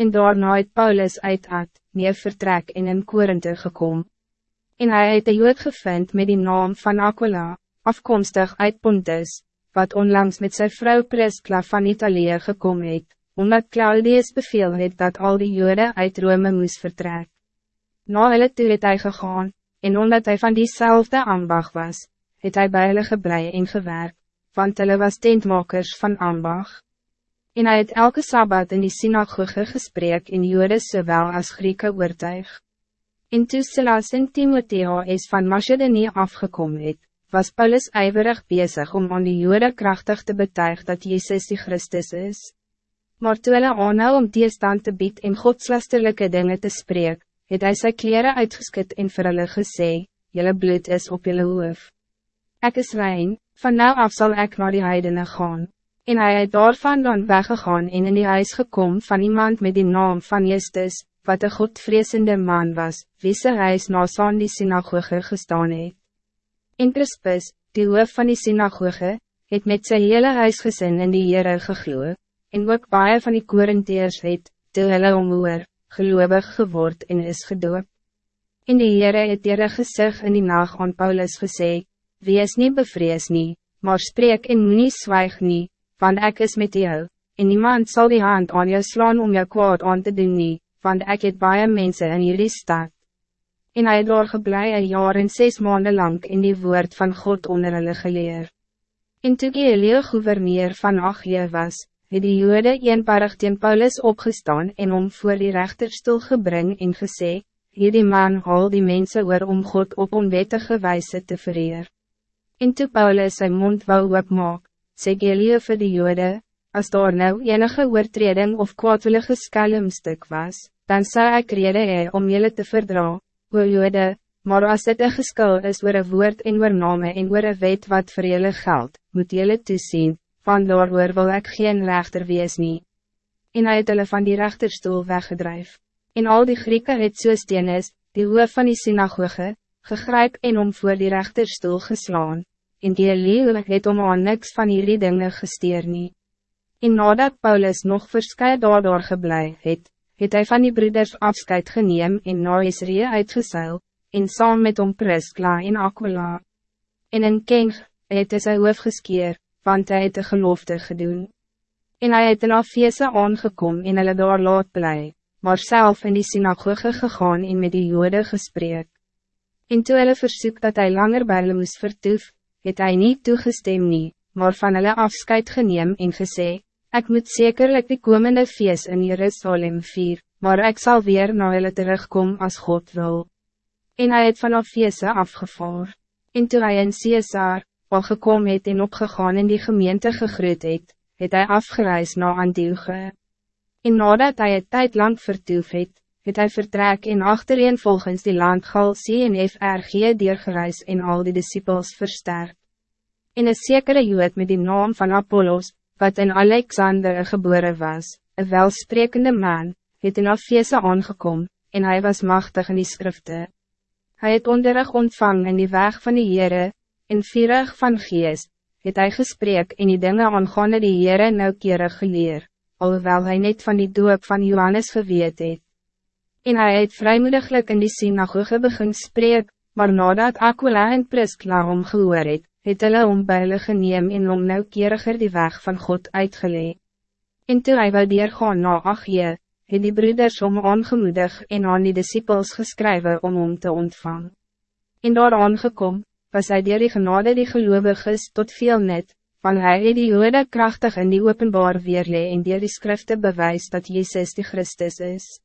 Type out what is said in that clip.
En daarna het Paulus uit Ad, meer vertrek en in Korinthe gekom. En hij het een jood gevind met die naam van Aquila, afkomstig uit Pontus, wat onlangs met zijn vrouw Priscilla van Italië gekomen het, omdat Claudius beveel het dat al die jode uit Rome moes vertrek. Na hulle toe het hy gegaan, en omdat hij van diezelfde ambag was, het hij bij hulle geblei en gewerk, want hulle was tentmakers van ambag. En hij het elke Sabbat in die synagoge gesprek in jode zowel als Grieke oortuig. En toe Silas en Timotheo is van Macedonie afgekomen het, was Paulus ijverig bezig om aan die jode krachtig te betuigen dat Jezus die Christus is. Maar toe hulle aanhou om teestand te bied en godslasterlijke dingen te spreken, het hy sy kleren uitgeskit en vir hulle gesê, Jylle bloed is op jylle hoof. Ek is rein, van nou af zal ik naar die heidene gaan. En hij het daarvan dan weggegaan en in die huis gekom van iemand met die naam van Justus, wat een godvreesende man was, wie sy huis na saan die synagoge gestaan het. En Crispus, die hoof van die synagoge, het met sy hele huisgezin in die Heere gegloe, en ook baie van die korinteers het, toe hulle omhoor, gelovig geword en is gedoop. En die Heere het dier gezig in die nacht aan Paulus gesê, Wees niet bevrees nie, maar spreek en nie zwijg nie, want ek is met jou, en niemand zal die hand aan jou slaan om jou kwaad aan te doen nie, want ek het baie mense in jullie stad. En hy het daar geblei een jaar en zes maanden lang in die woord van God onder hulle geleer. En toe Elio gouverneur van Achje was, het die jode eenparig teen Paulus opgestaan en om voor die rechterstoel gebring en gesê, hierdie man haal die mensen oor om God op onwettige wijze te vereer. En toe Paulus sy mond wou oopmaak, sê Gelio vir die jode, as daar nou enige oortreding of kwaadwillige skelmstuk was, dan zou ik rede hee om jullie te verdra, o jode, maar als dit een geskil is oor een woord en oor name en oor een wet wat voor jullie geldt, moet jullie toesien, van daaroor wil ik geen rechter wees nie. En hy het hulle van die rechterstoel weggedrijf. En al die Grieken het soos Dennis, die hoof van die synagoge, gegryp en om voor die rechterstoel geslaan, en die leeuwig het om aan niks van hierdie dinge gesteer nie. En nadat Paulus nog verskye daardoor geblei het, het hy van die broeders afscheid geneem en na Israël uitgeseil, en saam met om Priskla en Aquila. En in Keng het hy sy hoof geskeer, want hij het de gelofte gedoen. En hij het in Afese aangekom en hulle daar laat bly, maar zelf in die synagoge gegaan en met die jode gesprek. En toe hulle versoek dat hij langer by hulle moes vertoef, het hy nie toegestem nie, maar van hulle afscheid geneem en gesê, ik moet zekerlijk die komende feest in Jerusalem vier, maar ik zal weer naar hulle terugkom als God wil. En hij het van Afese afgevaar. En toe hy in Caesar, al gekom het en opgegaan in die gemeente gegroet het, het hy afgereis na Antioche. En nadat hy het tijd lang vertoef het, het hy vertrek en achtereen volgens die land Galsie en FRG deurgereis en al die disciples versterk. En een zekere jood met die naam van Apollos, wat in Alexander geboren was, een welsprekende man, het in Afese aangekom, en hij was machtig in die skrifte. Hij het onderrig ontvang in die weg van die Heere, en vierig van geest, het hij gesprek en die dinge aangaande die Heere noukeurig geleer, alhoewel hij net van die doop van Johannes geweet het. En hij het vrijmoediglijk in die synagoge begin spreek, maar nadat Aquila en Priskla omgehoor het, het hulle om by hulle geneem en om noukeuriger die weg van God uitgelee. En toe hy wou deurgaan na Achje, het die broeders om aangemoedig en aan die disciples geskrywe om om te ontvang. En daar aangekom, was hij dier die genade die gelovig is tot veel net, van hij het die jode krachtig in die openbaar weerlee en dier die skrifte bewys dat Jezus die Christus is.